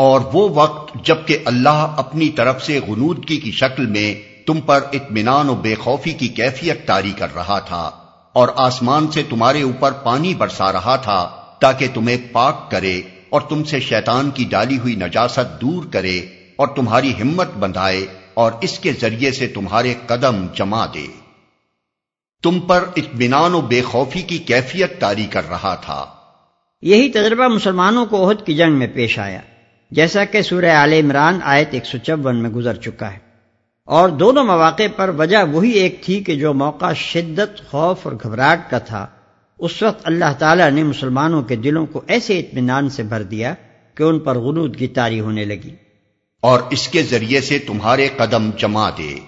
اور وہ وقت جبکہ اللہ اپنی طرف سے غنودگی کی شکل میں تم پر اطمینان و بے خوفی کی کیفیت تاری کر رہا تھا اور آسمان سے تمہارے اوپر پانی برسا رہا تھا تاکہ تمہیں پاک کرے اور تم سے شیطان کی ڈالی ہوئی نجاست دور کرے اور تمہاری ہمت بندھائے اور اس کے ذریعے سے تمہارے قدم جما دے۔ تم پر اطمینان و بے خوفی کی کیفیت تاری کر رہا تھا۔ یہی تجربہ مسلمانوں کو عہد کی جنگ میں پیش آیا۔ جیسا کہ سورہ عال عمران آیت ایک سو چون میں گزر چکا ہے۔ اور دونوں مواقع پر وجہ وہی ایک تھی کہ جو موقع شدت خوف اور گھبراہٹ کا تھا اس وقت اللہ تعالیٰ نے مسلمانوں کے دلوں کو ایسے اطمینان سے بھر دیا کہ ان پر غنود کی تاری ہونے لگی۔ اور اس کے ذریعے سے تمہارے قدم جما دے۔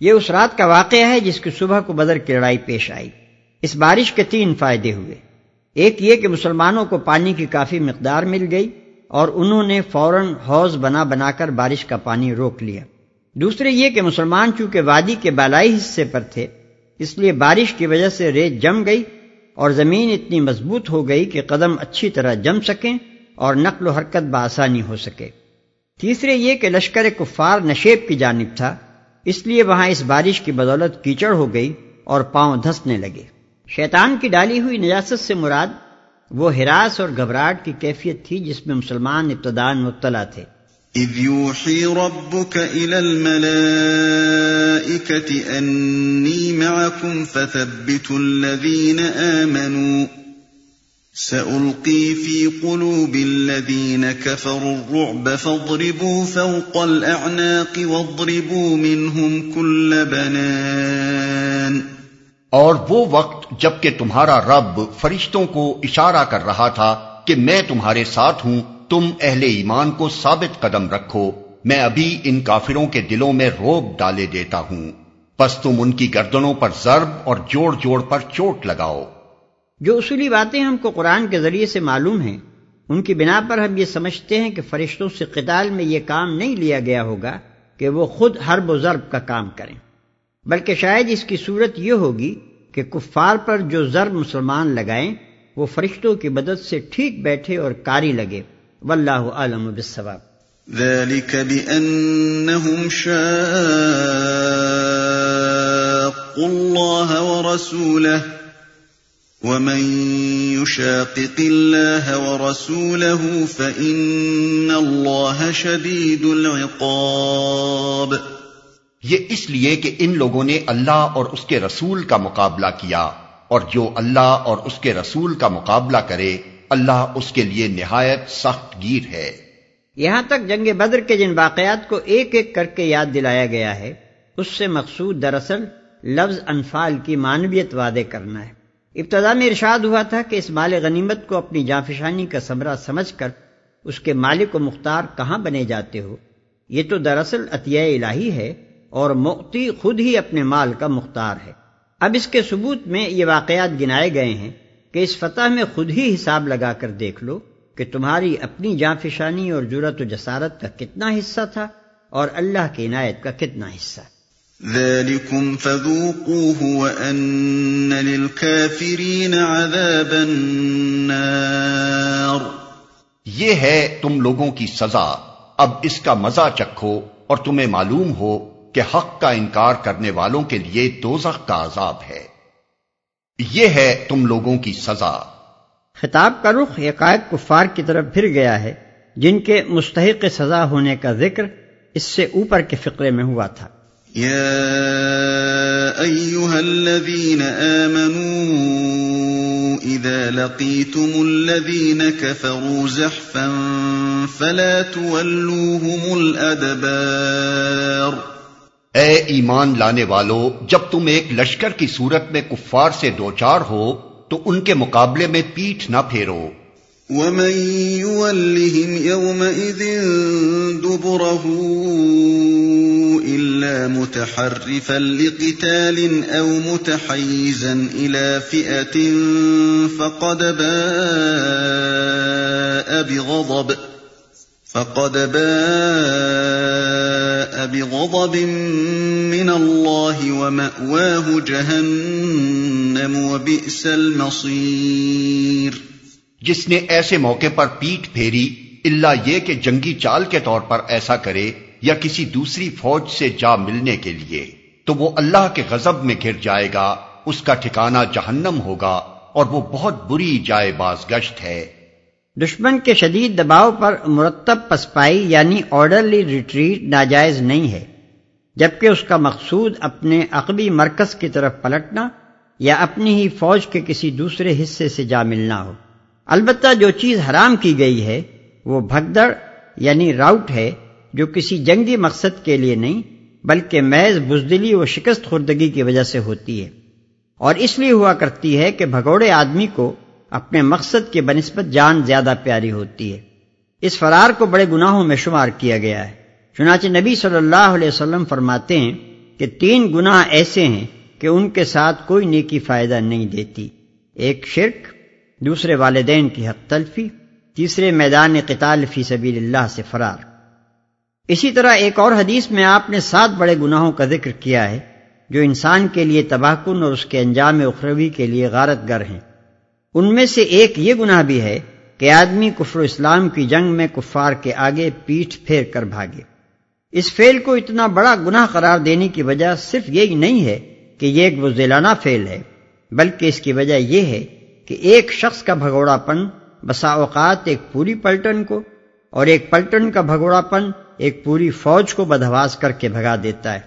یہ اس رات کا واقعہ ہے جس کی صبح کو بدر کی لڑائی پیش آئی۔ اس بارش کے تین فائدے ہوئے۔ ایک یہ کہ مسلمانوں کو پانی کی کافی مقدار مل گئی۔ اور انہوں نے فوراً حوض بنا بنا کر بارش کا پانی روک لیا۔ دوسرے یہ کہ مسلمان چونکہ وادی کے بالائی حصے پر تھے، اس لیے بارش کی وجہ سے ریت جم گئی اور زمین اتنی مضبوط ہو گئی کہ قدم اچھی طرح جم سکیں اور نقل و حرکت بآسانی ہو سکے۔ تیسرے یہ کہ لشکر کفار نشیب کی جانب تھا، اس لیے وہاں اس بارش کی بدولت کیچڑ ہو گئی اور پاؤں دھسنے لگے۔ شیطان کی ڈالی ہوئی نجاست سے مراد وہ ہراس اور گھبراہٹ کی کیفیت تھی جس میں مسلمان ابتدان مبتلا تھے۔ اذ يوحي ربك الى الملائكة اني معكم فثبتوا الذين امنوا سألقي في قلوب الذين كفروا الرعب فاضربوا فوق الاعناق واضربوا منهم كل بنان۔ اور وہ وقت جبکہ تمہارا رب فرشتوں کو اشارہ کر رہا تھا کہ میں تمہارے ساتھ ہوں، تم اہل ایمان کو ثابت قدم رکھو، میں ابھی ان کافروں کے دلوں میں روب ڈالے دیتا ہوں۔ پس تم ان کی گردنوں پر ضرب اور جوڑ جوڑ پر چوٹ لگاؤ۔ جو اصولی باتیں ہم کو قرآن کے ذریعے سے معلوم ہیں، ان کی بنا پر ہم یہ سمجھتے ہیں کہ فرشتوں سے قتال میں یہ کام نہیں لیا گیا ہوگا کہ وہ خود حرب و ضرب کا کام کریں۔ بلکہ شاید اس کی صورت یہ ہوگی کہ کفار پر جو ضرب مسلمان لگائیں، وہ فرشتوں کی مدد سے ٹھیک بیٹھے اور کاری لگے۔ واللہ عالم بالثواب ذلك بأنهم شاقوا الله ورسوله، ومن يشاقق الله ورسوله فإن الله شديد العقاب۔ یہ اس لیے کہ ان لوگوں نے اللہ اور اس کے رسول کا مقابلہ کیا، اور جو اللہ اور اس کے رسول کا مقابلہ کرے، اللہ اس کے لیے نہایت سخت گیر ہے۔ یہاں تک جنگ بدر کے جن واقعات کو ایک ایک کر کے یاد دلایا گیا ہے، اس سے مقصود دراصل لفظ انفال کی مانویت وعدے کرنا ہے۔ ابتدا میں ارشاد ہوا تھا کہ اس مال غنیمت کو اپنی جانفشانی کا سمرہ سمجھ کر اس کے مالک و مختار کہاں بنے جاتے ہو۔ یہ تو دراصل عطیہ الہی ہے۔ اور مقتی خود ہی اپنے مال کا مختار ہے۔ اب اس کے ثبوت میں یہ واقعات گنائے گئے ہیں کہ اس فتح میں خود ہی حساب لگا کر دیکھ لو کہ تمہاری اپنی جان فشانی اور جرت و جسارت کا کتنا حصہ تھا اور اللہ کی عنایت کا کتنا حصہ۔ ذلكم فذوقوه وأن للكافرين عذاب النار۔ یہ ہے تم لوگوں کی سزا۔ اب اس کا مزہ چکھو اور تمہیں معلوم ہو کہ حق کا انکار کرنے والوں کے لیے دوزخ کا عذاب ہے۔ یہ ہے تم لوگوں کی سزا۔ خطاب کا رخ یقائق کفار کی طرف پھر گیا ہے جن کے مستحق سزا ہونے کا ذکر اس سے اوپر کے فقرے میں ہوا تھا۔ یا ایوہا الذین آمنوا اذا لقیتم الذین کفروا زحفا فلا تولوهم الادبار۔ اے ایمان لانے والو، جب تم ایک لشکر کی صورت میں کفار سے دوچار ہو، تو ان کے مقابلے میں پیٹھ نہ پھیرو۔ ومن يولهم يومئذ دبره إلا متحرفا لقتال أو متحيزا إلى فئة فقد باء بغضب، فقد باء بغضب من الله ومأواه جهنم وبئس المصير. جس نے ایسے موقع پر پیٹ پھیری اللہ یہ کہ جنگی چال کے طور پر ایسا کرے یا کسی دوسری فوج سے جا ملنے کے لیے، تو وہ اللہ کے غضب میں گر جائے گا، اس کا ٹھکانہ جہنم ہوگا اور وہ بہت بری جائے باز گشت ہے۔ دشمن کے شدید دباؤ پر مرتب پسپائی یعنی آرڈرلی ریٹریٹ ناجائز نہیں ہے، جبکہ اس کا مقصود اپنے عقبی مرکز کی طرف پلٹنا یا اپنی ہی فوج کے کسی دوسرے حصے سے جا ملنا ہو۔ البتہ جو چیز حرام کی گئی ہے، وہ بھگدڑ یعنی راؤٹ ہے، جو کسی جنگی مقصد کے لیے نہیں، بلکہ محض بزدلی و شکست خوردگی کی وجہ سے ہوتی ہے۔ اور اس لیے ہوا کرتی ہے کہ بھگوڑے آدمی کو اپنے مقصد کے بنسبت جان زیادہ پیاری ہوتی ہے۔ اس فرار کو بڑے گناہوں میں شمار کیا گیا ہے۔ چنانچہ نبی صلی اللہ علیہ وسلم فرماتے ہیں کہ تین گناہ ایسے ہیں کہ ان کے ساتھ کوئی نیکی فائدہ نہیں دیتی۔ ایک شرک، دوسرے والدین کی حق تلفی، تیسرے میدان قتال فی سبیل اللہ سے فرار۔ اسی طرح ایک اور حدیث میں آپ نے سات بڑے گناہوں کا ذکر کیا ہے جو انسان کے لیے تباہ کن اور اس کے انجام اخروی کے لیے غارت گر ہیں۔ ان میں سے ایک یہ گناہ بھی ہے کہ آدمی کفر اسلام کی جنگ میں کفار کے آگے پیٹھ پھیر کر بھاگے۔ اس فیل کو اتنا بڑا گناہ قرار دینے کی وجہ صرف یہی نہیں ہے کہ یہ ایک وزیلانہ فیل ہے، بلکہ اس کی وجہ یہ ہے کہ ایک شخص کا بھگوڑا پن بسا اوقات ایک پوری پلٹن کو اور ایک پلٹن کا بھگوڑا پن ایک پوری فوج کو بدہواس کر کے بھگا دیتا ہے۔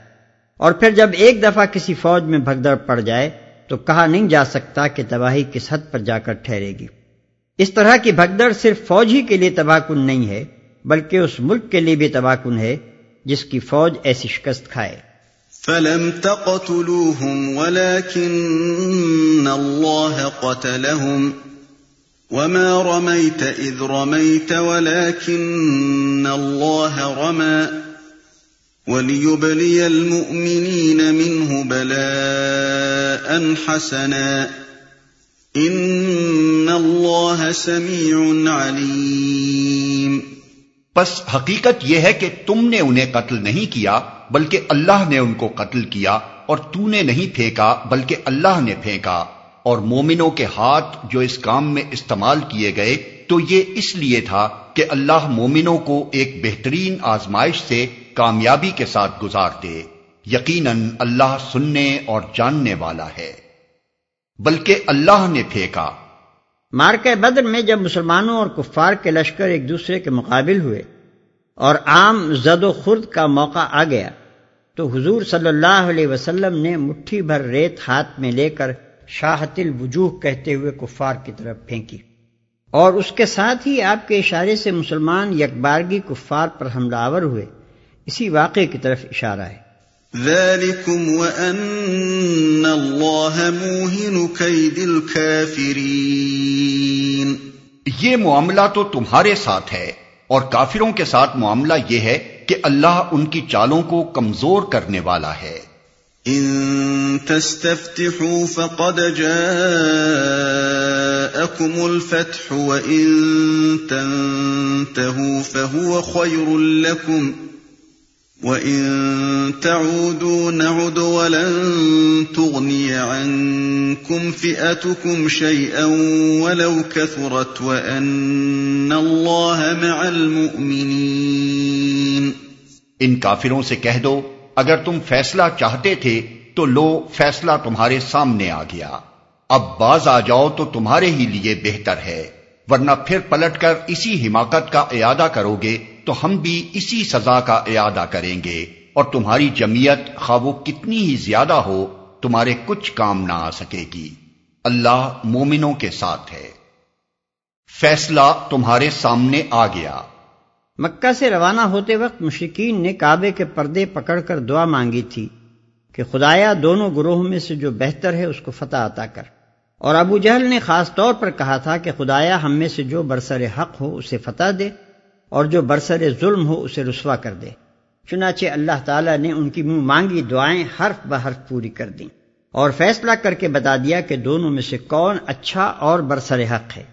اور پھر جب ایک دفعہ کسی فوج میں بھگدڑ پڑ جائے تو کہا نہیں جا سکتا کہ تباہی کس حد پر جا کر ٹھہرے گی۔ اس طرح کی بھگدڑ صرف فوج ہی کے لیے تباہ کن نہیں ہے، بلکہ اس ملک کے لیے بھی تباہ کن ہے، جس کی فوج ایسی شکست کھائے۔ فلم تقتلوهم ولكن الله قتلهم۔ وما رميت إذ رميت ولكن الله رمى۔ وليبلي المؤمنين منه بلاء حسنا. إن الله سميع عليم. پس حقیقت یہ ہے کہ تم نے انہیں قتل نہیں کیا، بلکہ اللہ نے ان کو قتل کیا، اور تو نے نہیں پھینکا، بلکہ اللہ نے پھینکا۔ اور مومنوں کے ہاتھ جو اس کام میں استعمال کیے گئے، تو یہ اس لیے تھا کہ اللہ مومنوں کو ایک بہترین آزمائش سے کامیابی کے ساتھ گزار دے یقیناً اللہ سننے اور جاننے والا ہے۔ بلکہ اللہ نے پھینکا۔ مارکہ بدر میں جب مسلمانوں اور کفار کے لشکر ایک دوسرے کے مقابل ہوئے اور عام زد و خرد کا موقع آ گیا، تو حضور صلی اللہ علیہ وسلم نے مٹھی بھر ریت ہاتھ میں لے کر شاہت الوجوہ کہتے ہوئے کفار کی طرف پھینکی۔ اور اس کے ساتھ ہی آپ کے اشارے سے مسلمان یکبارگی کفار پر حملہ آور ہوئے۔ اسی واقعے کی طرف اشارہ ہے۔ ذلكم وأن الله موهن كيد الكافرين۔ یہ معاملہ تو تمہارے ساتھ ہے اور کافروں کے ساتھ معاملہ یہ ہے کہ اللہ ان کی چالوں کو کمزور کرنے والا ہے۔ ان تستفتحوا فقد جاءكم الفتح وان تنتهوا فهو خير لكم وَإِن تَعُودُوا نَعُدْ وَلَن تُغْنِيَ عَنكُمْ فِئَتُكُمْ شَيْئًا وَلَوْ كَثُرَتْ وَأَنَّ اللَّهَ مَعَ الْمُؤْمِنِينَ۔ ان کافروں سے کہہ دو، اگر تم فیصلہ چاہتے تھے تو لو، فیصلہ تمہارے سامنے آ گیا۔ اب باز آ جاؤ تو تمہارے ہی لیے بہتر ہے، ورنہ پھر پلٹ کر اسی حماقت کا اعادہ کرو گے۔ تو ہم بھی اسی سزا کا اعادہ کریں گے اور تمہاری جمعیت خواہ وہ کتنی ہی زیادہ ہو، تمہارے کچھ کام نہ آ سکے گی۔ اللہ مومنوں کے ساتھ ہے۔ فیصلہ تمہارے سامنے آ گیا۔ مکہ سے روانہ ہوتے وقت مشرقین نے کعبے کے پردے پکڑ کر دعا مانگی تھی کہ خدایا دونوں گروہوں میں سے جو بہتر ہے اس کو فتح عطا کر۔ اور ابو جہل نے خاص طور پر کہا تھا کہ خدایا ہم میں سے جو برسر حق ہو اسے فتح دے۔ اور جو برسر ظلم ہو اسے رسوا کر دے۔ چنانچہ اللہ تعالیٰ نے ان کی منہ مانگی دعائیں حرف بحرف پوری کر دیں۔ اور فیصلہ کر کے بتا دیا کہ دونوں میں سے کون اچھا اور برسر حق ہے۔